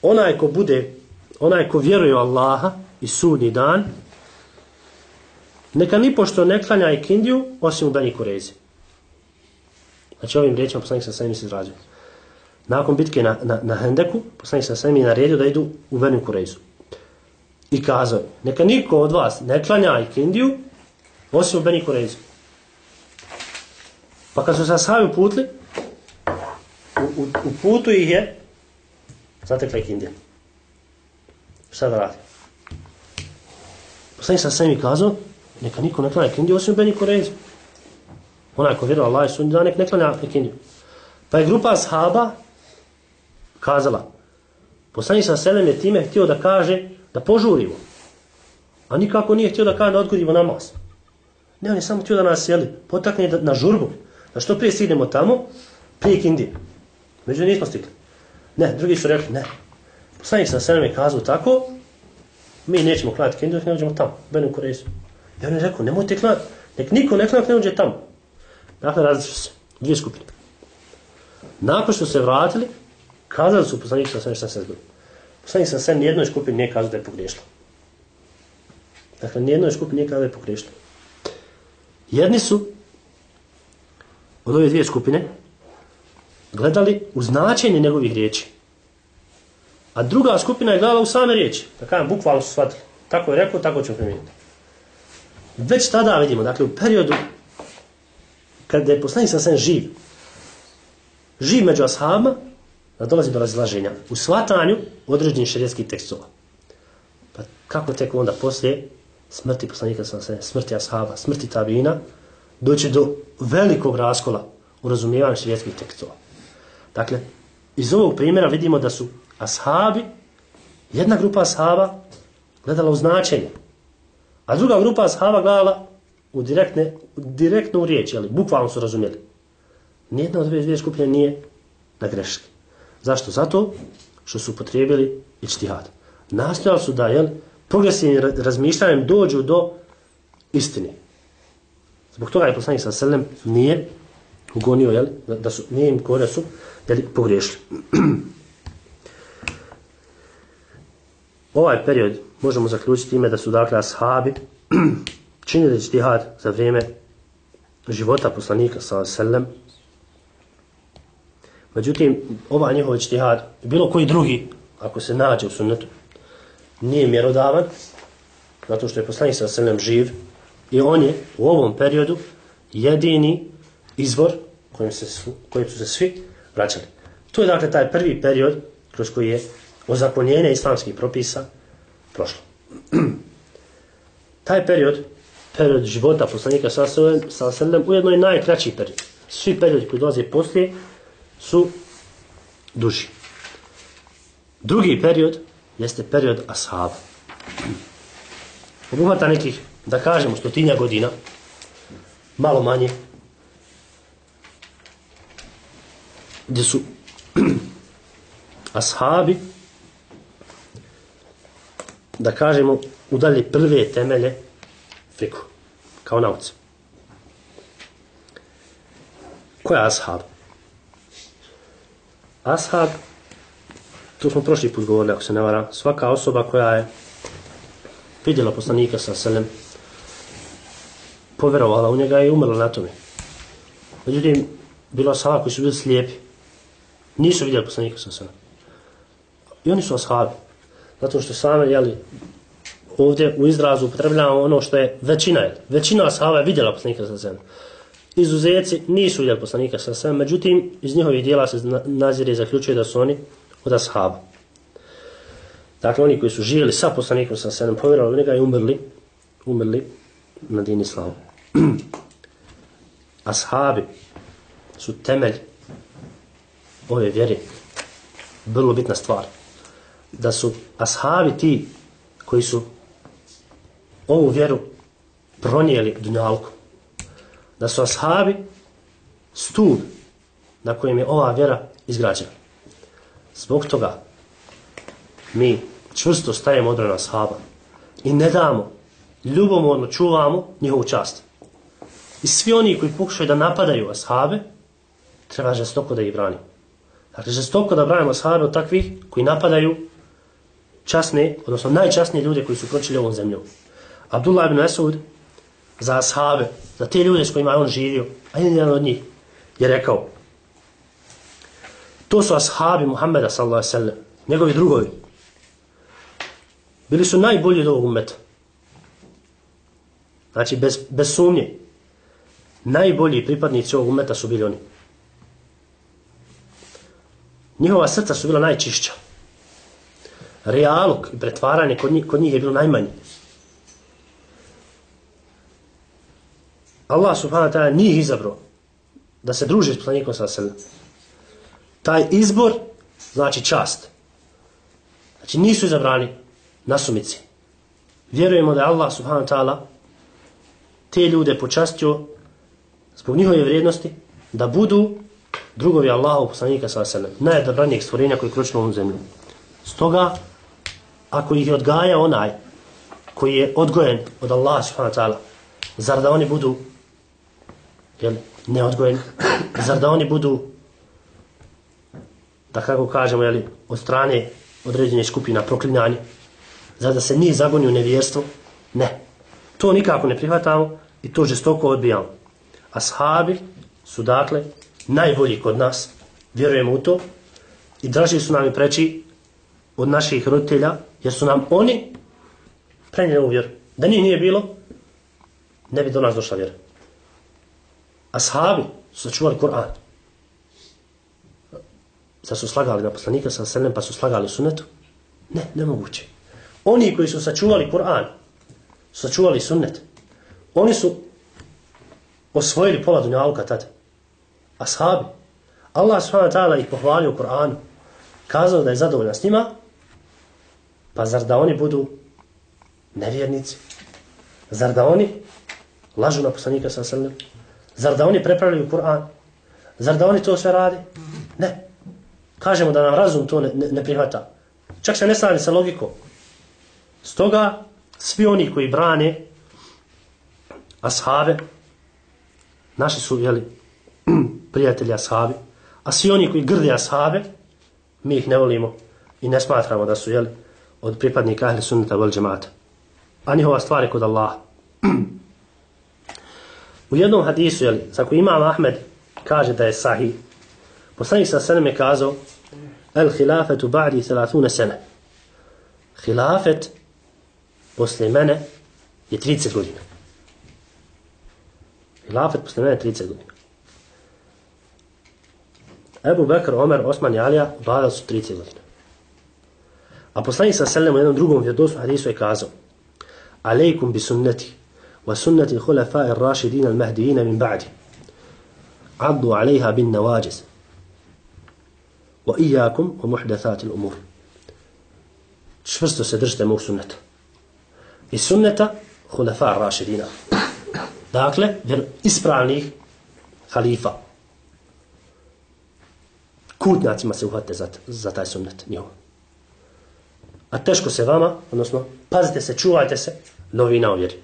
onaj ko bude onaj ko vjeruje u Allaha i sudni dan neka ni pošto ne klanja ikindiju, kindiju osim u Beni Kurezi. Znači ovim riječima poslanik sa svemi se izrazio. Nakon bitke na, na, na Hendeku, poslanik sa svemi naredio da idu u Beni Kurezu. i kazao je, neka niko od vas ne klanja ikindiju, osim u Beni Kureyzu. Pa kad su se sami putli, u, u, u putu ih je zatekla ikindija. Šta da radi? Poslanik sa svemi kazao, neka niko ne klanja ikindiju, osim Beni Kureyzu. Onaj ko vjeruje Allah i sunni, da nek ne klanja ikindiju. Pa je grupa ashaba kazala, poslanik sa selem je time htio da kaže da požurimo. A nikako nije htio da kaže da odgodimo namaz. Ne, on je samo htio da nas jeli, potakne da, na žurbu. Da što prije stignemo tamo, prije kindije. Međutim, nismo stigli. Ne, drugi su rekli, ne. Poslanik sa selem je kazao tako, mi nećemo klanjati kindiju, ne uđemo tamo, Benim Kureysu. I on je rekao, nemojte klanat, nek niko ne klanat ne uđe tamo. Dakle, različite se, dvije skupine. Nakon što se vratili, kazali su poslanik sa sve šta se zbog. Poslanik sa sve nijednoj skupini nije kazao da je pogriješila. Dakle, nijednoj skupini nije kazao da je pogriješila. Jedni su od ove dvije skupine gledali u značenje njegovih riječi. A druga skupina je gledala u same riječi. Da kažem, bukvalno su shvatili. Tako je rekao, tako ćemo primijeniti. Već tada vidimo, dakle, u periodu kada je poslanik sa sen živ, živ među ashabima, da dolazi do razlaženja u svatanju određenih šarijetskih tekstova. Pa kako tek onda poslije smrti poslanika sa sen, smrti ashaba, smrti tabina, doći do velikog raskola u razumijevanju šarijetskih tekstova. Dakle, iz ovog primjera vidimo da su ashabi, jedna grupa ashaba gledala u značenje, a druga grupa ashaba gledala u direktne, direktno u riječ, ali bukvalno su razumjeli. Nijedna od dvije skupine nije na greške. Zašto? Zato što su potrebili ičtihad. Nastojali su da, jel, progresivnim razmišljanjem dođu do istine. Zbog toga je poslanik sa selem nije ugonio, jel, da su, nije im kore su, jel, pogriješili. *clears throat* ovaj period možemo zaključiti ime da su, dakle, ashabi *clears throat* činili ičtihad za vrijeme života poslanika sa selem, Međutim, ova njihova čtihad, bilo koji drugi, ako se nađe u sunnetu, nije mjerodavan, zato što je poslanik sa selem živ, i on je u ovom periodu jedini izvor kojim, se, kojim su se svi vraćali. To je dakle taj prvi period kroz koji je ozakonjenje islamskih propisa prošlo. *clears throat* taj period, period života poslanika sa selem, ujedno je najkraći period. Svi periodi koji dolaze poslije, su duži. Drugi period jeste period ashaba. Obuhvata nekih, da kažemo, stotinja godina, malo manje, gdje su *clears throat* ashabi, da kažemo, udali prve temelje fiku, kao nauce. Koja je ashab? Ashab, to smo prošli put govorili, ako se ne vara, svaka osoba koja je vidjela poslanika sa selem, poverovala u njega i umrla na tome. Međutim, bilo ashaba koji su bili slijepi, nisu vidjeli poslanika sa selem. I oni su ashabi, zato što same, jeli, ovdje u izrazu upotrebljamo ono što je većina, jeli. većina ashaba je vidjela poslanika sa zemlje. izuzeci nisu vidjeli poslanika sa zemlje, međutim, iz njihovih dijela se nazire i zaključuje da su oni od ashaba. Dakle, oni koji su živjeli sa poslanikom sa sve, povjerovali njega i umrli, umrli na din islamu. *clears throat* Ashabi su temelj ove vjere. Vrlo bitna stvar. Da su ashabi ti koji su ovu vjeru pronijeli dunjalku da su ashabi stup na kojem je ova vjera izgrađena. Zbog toga mi čvrsto stajemo odrena ashaba i ne damo, ljubomorno čuvamo njihovu čast. I svi oni koji pokušaju da napadaju ashabe, treba žestoko da ih branimo. Dakle, žestoko da branimo ashabe od takvih koji napadaju časne, odnosno najčasnije ljude koji su kročili ovom zemljom. Abdullah ibn Asud za ashabe, za te ljude s kojima je on živio, a jedan od njih je rekao, to su ashabi Muhammeda sallallahu sallam, njegovi drugovi. Bili su najbolji od ovog umeta. Znači, bez, bez sumnje. Najbolji pripadnici ovog umeta su bili oni. Njihova srca su bila najčišća. Realog i pretvaranje kod njih, kod njih je bilo najmanje. Allah subhanahu wa ta'ala njih izabrao da se druže s poslanikom sa selem. Taj izbor znači čast. Znači nisu izabrani nasumici. Vjerujemo da je Allah subhanahu wa ta'ala te ljude počastio zbog njihove vrijednosti da budu drugovi Allahov poslanika sa selem. Najdobranijeg stvorenja koji kročno ovom zemlju. Stoga, ako ih je odgaja onaj koji je odgojen od Allah subhanahu wa ta'ala, zar da oni budu jel, neodgojeni, zar da oni budu, da kako kažemo, jel, od strane određene skupina proklinjanje, zar da se nije zagoni u nevjerstvo? Ne. To nikako ne prihvatamo i to žestoko odbijamo. Ashabi su dakle najbolji kod nas, vjerujemo u to, i draži su nam i preči od naših roditelja, jer su nam oni prenijeli ovu vjeru. Da njih nije bilo, ne bi do nas došla vjera ashabi su sačuvali Kur'an. Sad su slagali na poslanika sa selem, pa su slagali sunnetu? Ne, nemoguće. Oni koji su sačuvali Kur'an, su sačuvali sunnet, oni su osvojili pola dunjaluka tada. Ashabi. Allah subhanahu wa ta'ala ih pohvalio u Kur'anu, kazao da je zadovoljan s njima, pa zar da oni budu nevjernici? Zar da oni lažu na poslanika sa selem? Zar da oni prepravljaju Kur'an? Zar da oni to sve radi? Ne. Kažemo da nam razum to ne, ne, ne prihvata. Čak se ne slavi sa logikom. Stoga, svi oni koji brane ashave, naši su, jeli, *clears throat* prijatelji ashabi, a svi oni koji grde ashave, mi ih ne volimo i ne smatramo da su, jeli, od pripadnika ahli sunnata vol džemata. A njihova stvar je kod Allaha. U jednom hadisu, jeli, za koji imam Ahmed kaže da je sahih, poslanik sa sanem je kazao El hilafetu ba'di thalathune sene. Hilafet posle mene je 30 godina. Hilafet posle mene je 30 godina. Ebu Bekr, Omer, Osman i Alija vladali su 30 godina. A poslanik sa selem u jednom drugom vjerodostu hadisu je kazao Aleikum bi sunneti وسنة الخلفاء الراشدين المهديين من بعده عضوا عليها بالنواجز وإياكم ومحدثات الأمور čvrsto se držite mog sunneta. I sunneta hulefa rašidina. Dakle, ispravnih halifa. Kutnjacima se uhvatite za, za taj sunnet njihov. A teško se vama, odnosno, pazite se, čuvajte se, novina o vjeri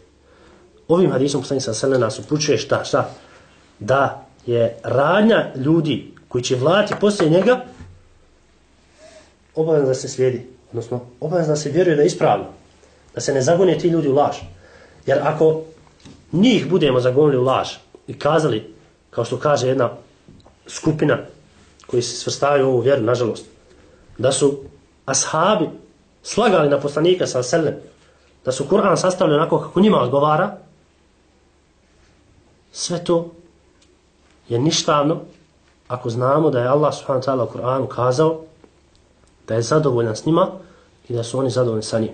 ovim hadisom poslanik sa sele nas upućuje šta, šta? Da je radnja ljudi koji će vlati poslije njega obavezno da se slijedi. Odnosno, obavezno da se vjeruje da je ispravno. Da se ne zagone ti ljudi u laž. Jer ako njih budemo zagonili u laž i kazali, kao što kaže jedna skupina koji se svrstavaju u ovu vjeru, nažalost, da su ashabi slagali na poslanika sa selem, da su Kur'an sastavili onako kako njima odgovara, Sve to je ništavno ako znamo da je Allah subhanahu wa ta'ala u Kur'anu kazao da je zadovoljan s njima i da su oni zadovoljni sa njim.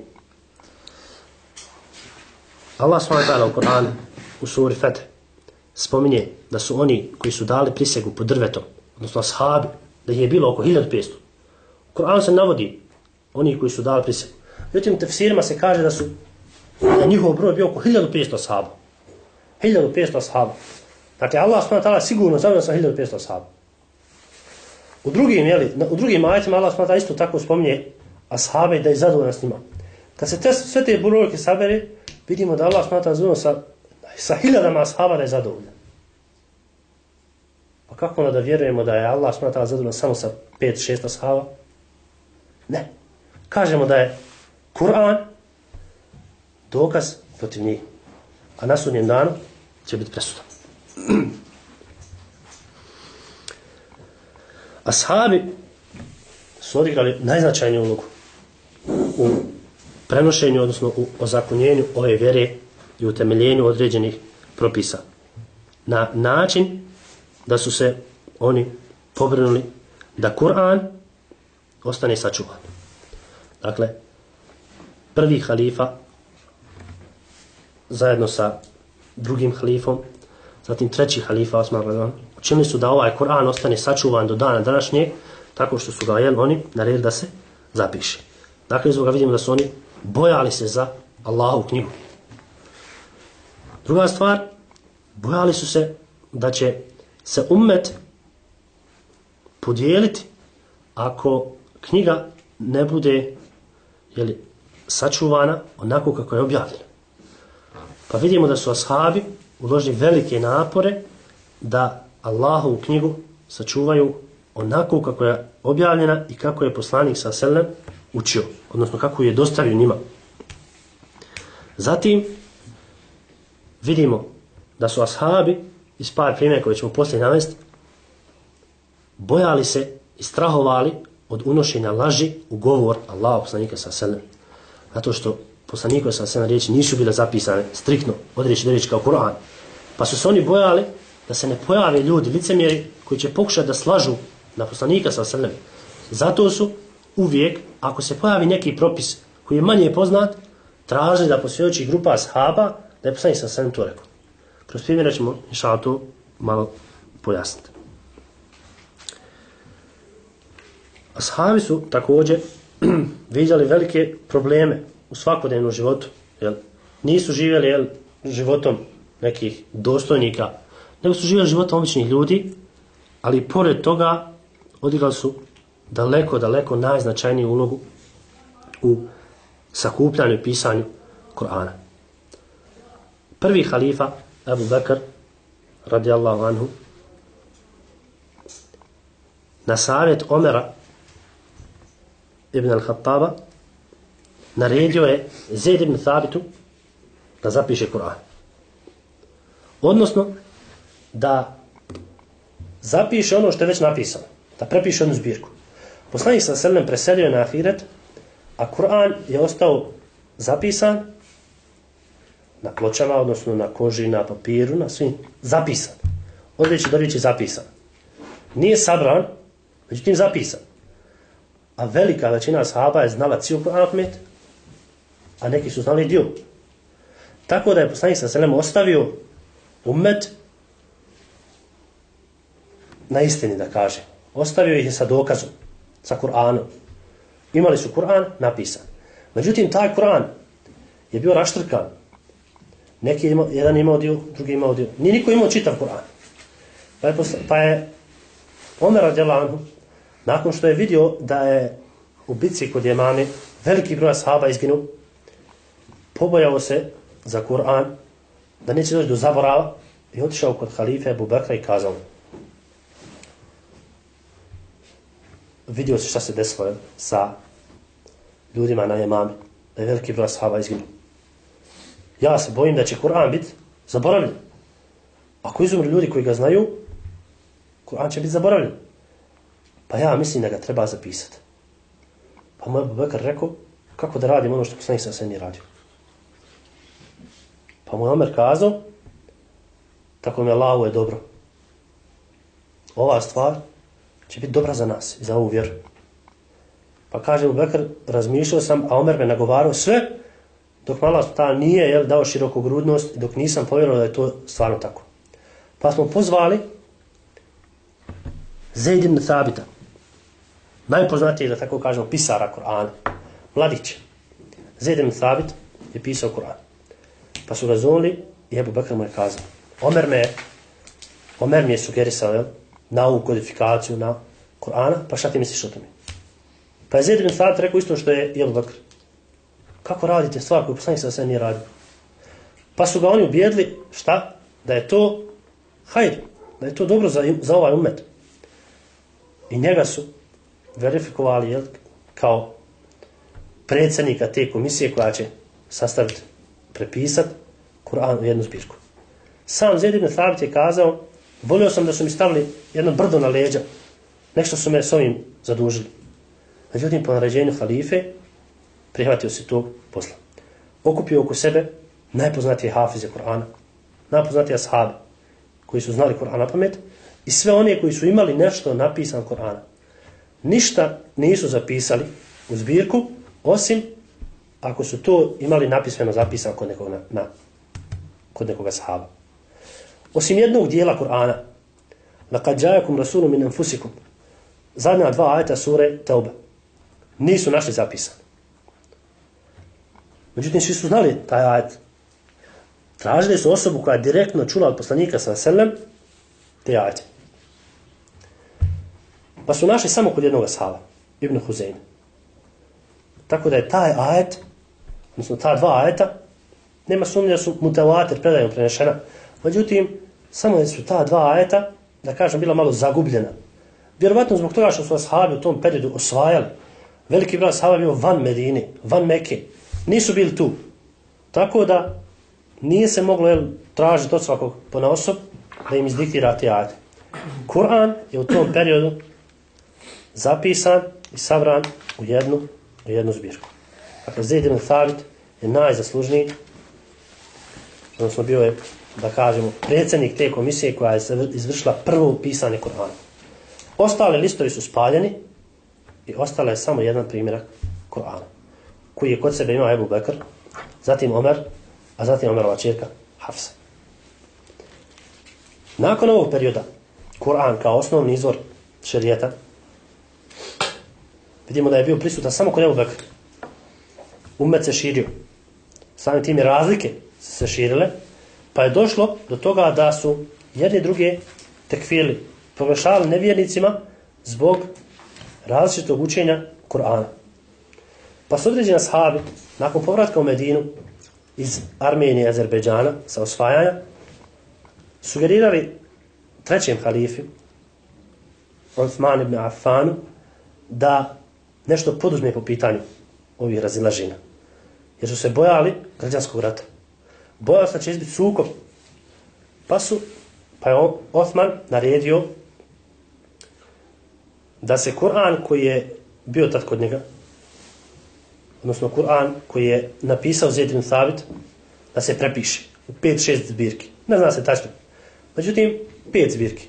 Allah subhanahu wa ta'ala u Kur'anu u suri Fetr spominje da su oni koji su dali prisegu pod drvetom, odnosno ashabi, da ih je bilo oko 1500. U Kur'anu se navodi oni koji su dali prisegu. Međutim, tefsirima se kaže da su da njihov broj bio oko 1500 ashaba. 1500 ashaba. Dakle, Allah s.w.t. sigurno zavio sa 1500 ashaba. U drugim, jeli, u drugim ajetima Allah s.w.t. isto tako spominje ashabe da je zadovoljan s njima. Kad se te, sve te brojke sabere, vidimo da Allah s.w.t. zadovoljan sa, sa hiljadama ashaba da je zadovoljan. Pa kako onda da vjerujemo da je Allah s.w.t. zadovoljan samo sa 5-6 ashaba? Ne. Kažemo da je Kur'an dokaz protiv njih. A na sudnjem danu će biti presuda. Ashabi su odigrali najznačajniju ulogu u prenošenju, odnosno u ozakonjenju ove vere i utemeljenju određenih propisa. Na način da su se oni pobrinuli da Kur'an ostane sačuvan. Dakle, prvi halifa zajedno sa drugim halifom, zatim treći halifa Osman Radon, učinili su da ovaj Kur'an ostane sačuvan do dana današnje, tako što su ga jel, oni naredili da se zapiše. Dakle, iz vidimo da su oni bojali se za Allahu knjigu. Druga stvar, bojali su se da će se ummet podijeliti ako knjiga ne bude jeli, sačuvana onako kako je objavljena. Pa vidimo da su ashabi uložili velike napore da Allahovu knjigu sačuvaju onako kako je objavljena i kako je poslanik sa selem učio, odnosno kako je dostavio njima. Zatim vidimo da su ashabi iz par primjera koje ćemo poslije navesti bojali se i strahovali od unošenja laži u govor Allaha poslanika sa selem. Zato što poslanika sa selem riječi nisu bile zapisane striktno od riječi do riječi kao Kur'an. Pa su se oni bojali da se ne pojave ljudi, licemjeri, koji će pokušati da slažu na poslanika sa selem. Zato su uvijek, ako se pojavi neki propis koji je manje poznat, tražili da posvjedoči grupa ashaba da je poslanik sa selem to rekao. Kroz primjer ćemo, inša to, malo pojasniti. Ashabi su također *clears throat* vidjeli velike probleme u svakodnevnom životu. Jel? Nisu živjeli jel, životom nekih dostojnika, nego su živjeli životom običnih ljudi, ali pored toga odigrali su daleko, daleko najznačajniju ulogu u sakupljanju i pisanju Korana. Prvi halifa, Abu Bakr, radijallahu anhu, na savjet Omera ibn al-Khattaba naredio je Zaid ibn Thabitu da zapiše Kur'an. Odnosno, da zapiše ono što je već napisano. Da prepiše onu zbirku. Poslanik sa selem preselio na Ahiret, a Kur'an je ostao zapisan na pločama, odnosno na koži, na papiru, na svim, zapisan. Odreći do riječi zapisan. Nije sabran, međutim zapisan a velika većina sahaba je znala cijel Kur'an pamet, a neki su znali dio. Tako da je poslanik sa selem ostavio ummet na istini da kaže. Ostavio ih je sa dokazom, sa Kur'anom. Imali su Kur'an napisan. Međutim, taj Kur'an je bio raštrkan. Neki je imao, jedan imao dio, drugi imao dio. Nije niko imao čitav Kur'an. Pa je, posla, pa je Omer radijalahu Nakon što je vidio da je u bitci kod Jemame veliki broj ashaba izginu, pobojao se za Kur'an, da neće doći do zaborava i otišao kod halife Abu Bakra i kazao vidio se šta se desilo sa ljudima na Jemame, da je veliki broj ashaba izginu. Ja se bojim da će Kur'an biti zaboravljen. Ako izumri ljudi koji ga znaju, Kur'an će biti zaboravljen. Pa ja mislim da ga treba zapisati. Pa moj Bekar rekao, kako da radim ono što poslanik sa sve nije radio. Pa moj Omer kazao, tako mi Allahu je dobro. Ova stvar će biti dobra za nas i za ovu vjeru. Pa kaže Bekar, razmišljao sam, a Omer me nagovarao sve, dok mala ta nije jel, dao široku grudnost, dok nisam povjerovao da je to stvarno tako. Pa smo pozvali Zaid ibn Thabita, najpoznatiji, da tako kažemo, pisara Kur'ana, mladić, Zedem Thabit je pisao Kur'an. Pa su ga zovili i Ebu Bekr mu je kazao, Omer me, Omer mi je sugerisao, jel, na ovu kodifikaciju na Kur'ana, pa šta ti misliš o tome? Pa je Zedem Thabit rekao isto što je Ebu Bekr. Kako radite stvar koju poslanik sa sve nije radio? Pa su ga oni ubijedili, šta? Da je to hajr, da je to dobro za, za ovaj umet. I njega su verifikovali jel, kao predsjednika te komisije koja će sastaviti, prepisati Kur'an u jednu zbirku. Sam Zed ibn Thabit je kazao, volio sam da su mi stavili jedno brdo na leđa, nešto su me s ovim zadužili. Međutim, po naređenju halife, prihvatio se tog posla. Okupio oko sebe najpoznatije hafize Kur'ana, najpoznatije ashabi koji su znali Kur'an na pamet i sve one koji su imali nešto napisan Kur'ana Ništa nisu zapisali u zbirku, osim ako su to imali napisano zapisano kod nekog, na, na, kod nekoga sahaba. Osim jednog dijela Kur'ana, لَقَدْ جَايَكُمْ رَسُولُ مِنْ أَنْفُسِكُمْ Zadnja dva ajeta sure Tauba. Nisu našli zapisani. Međutim, svi su znali taj ajet. Tražili su osobu koja je direktno čula od poslanika sa selem te ajete. Pa su našli samo kod jednog ashaba, Ibn Huzeina. Tako da je taj ajet, odnosno ta dva ajeta, nema sumnje da su mutavater predajom prenešena. Međutim, samo da su ta dva ajeta, da kažem, bila malo zagubljena. Vjerovatno zbog toga što su ashabi u tom periodu osvajali. Veliki broj ashaba bio van Medine, van Mekke. Nisu bili tu. Tako da nije se moglo jel, tražiti od svakog ponaosob da im izdiktira te ajete. Kur'an je u tom periodu zapisan i sabran u jednu, u jednu zbirku. Dakle, Zaid ibn Thabit je najzaslužniji, odnosno bio je, da kažemo, predsjednik te komisije koja je izvršila prvo pisanje Korana. Ostale listovi su spaljeni i ostala je samo jedan primjerak Kur'ana, koji je kod sebe imao Ebu Bekr, zatim Omer, a zatim Omerova čirka Hafsa. Nakon ovog perioda, Kur'an kao osnovni izvor šerijeta, vidimo da je bio prisutan samo kod Ebu Bekra. Umet se širio. Samim tim razlike se širile, pa je došlo do toga da su jedni druge tekfili, proglašavali nevjernicima zbog različitog učenja Kur'ana. Pa su određeni ashabi, nakon povratka u Medinu, iz Armenije i Azerbeđana, sa osvajanja, sugerirali trećem halifi, Osman ibn Affanu, da nešto poduzme po pitanju ovih razilaženja. Jer su se bojali građanskog rata. Bojali se da će izbiti sukob. Pa su, pa je Othman naredio da se Kur'an koji je bio tad kod njega, odnosno Kur'an koji je napisao Zedin Thabit, da se prepiše u 5-6 zbirki. Ne zna se tačno. Međutim, 5 zbirki.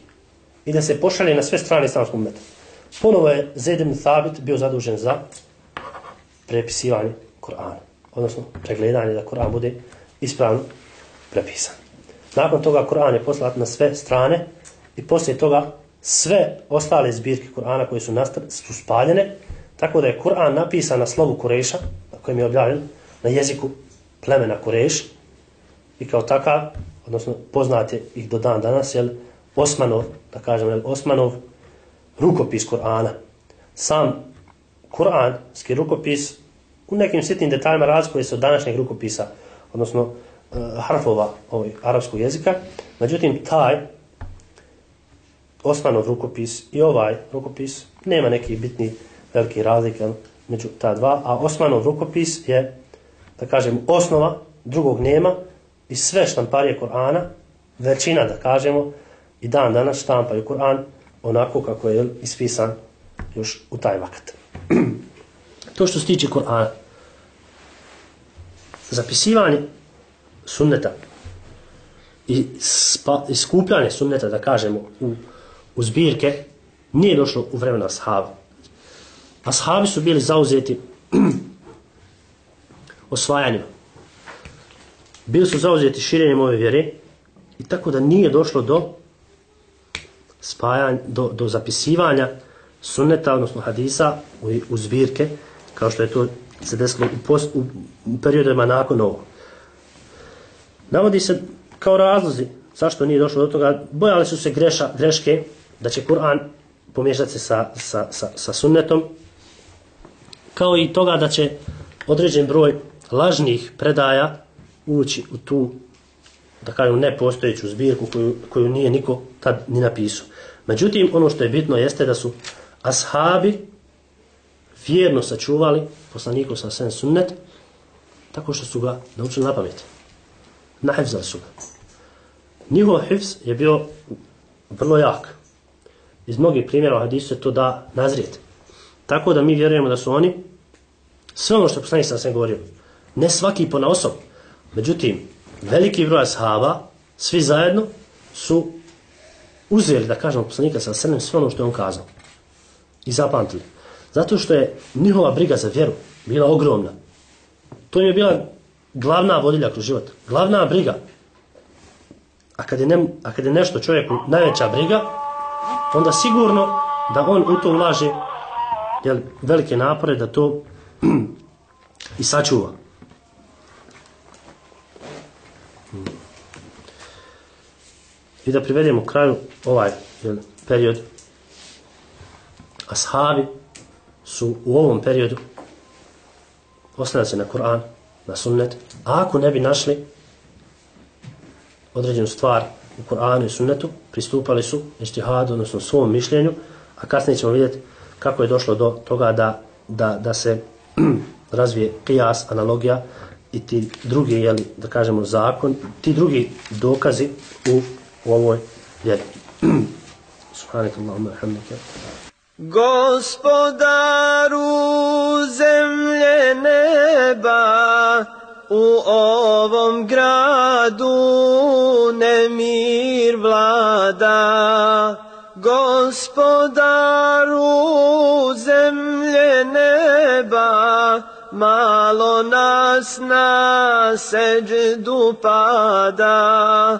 I da se pošalje na sve strane islamskog meta. Ponovo je Zedin Thabit bio zadužen za prepisivanje Kur'ana. Odnosno, pregledanje da Kur'an bude ispravno prepisan. Nakon toga Kur'an je poslat na sve strane i poslije toga sve ostale zbirke Kur'ana koje su, su spaljene, tako da je Kur'an napisan na slovu Kureša, na kojem je objavljen, na jeziku plemena Kureš, i kao takav, odnosno poznate ih do dan danas, jel, Osmanov, da kažem, jel, Osmanov, rukopis Kur'ana. Sam Kur'anski rukopis u nekim sitnim detaljima razlikuje se od današnjeg rukopisa, odnosno uh, harfova ovog arapskog jezika. Međutim, taj Osmanov rukopis i ovaj rukopis nema neki bitni veliki razlika među ta dva, a Osmanov rukopis je, da kažem, osnova, drugog nema i sve štamparije Kur'ana, većina, da kažemo, i dan danas štampaju Kur'an onako kako je ispisan još u taj vakat. *clears throat* to što se tiče Kur'ana, zapisivanje sunneta i, spa, i skupljanje sunneta, da kažemo, u u zbirke nije došlo u vremena ashaba. Ashabi su bili zauzeti *clears throat* osvajanjem. Bili su zauzeti širenjem ove vjere i tako da nije došlo do spajanja, do, do zapisivanja sunneta, odnosno hadisa u, u zbirke, kao što je to se desilo u, post, u, u periodima nakon ovo. Navodi se kao razlozi zašto nije došlo do toga, bojali su se greša, greške da će Kur'an pomiješati se sa, sa, sa, sa sunnetom, kao i toga da će određen broj lažnih predaja ući u tu, da kažem, nepostojeću zbirku koju, koju nije niko tad ni napisao. Međutim, ono što je bitno jeste da su ashabi vjerno sačuvali poslaniku sa sen sunnet, tako što su ga naučili na pamet. Nahevzali su ga. Njihov hifz je bio vrlo jak iz mnogih primjera u hadisu se to da nazrijeti. Tako da mi vjerujemo da su oni Sve ono što je poslanik sam govorio. Ne svaki po na osob. Međutim, veliki broj ashaba, svi zajedno, su uzeli, da kažemo, poslanika sa srnem sve ono što je on kazao. I zapamtili. Zato što je njihova briga za vjeru bila ogromna. To im je bila glavna vodilja kroz život. Glavna briga. A kad je, ne, a kad je nešto čovjeku najveća briga, onda sigurno da on u to ulaže jel, velike napore da to *clears throat* i sačuva. I da privedemo kraju ovaj jel, period. Ashabi su u ovom periodu oslanjali se na Kur'an, na sunnet, a ako ne bi našli određenu stvar u Kur'anu i sunnetu, pristupali su ištihadu, odnosno svom mišljenju, a kasnije ćemo vidjeti kako je došlo do toga da, da, da se *clears throat* razvije kijas, analogija i ti drugi, jeli, da kažemo, zakon, ti drugi dokazi u, u ovoj vjeri. *clears throat* Subhanak Allahumma hamdika. Gospodaru zemlje neba, u ovom gradu nemir vlada. Gospodaru zemlje neba, malo nas na seđdu pada.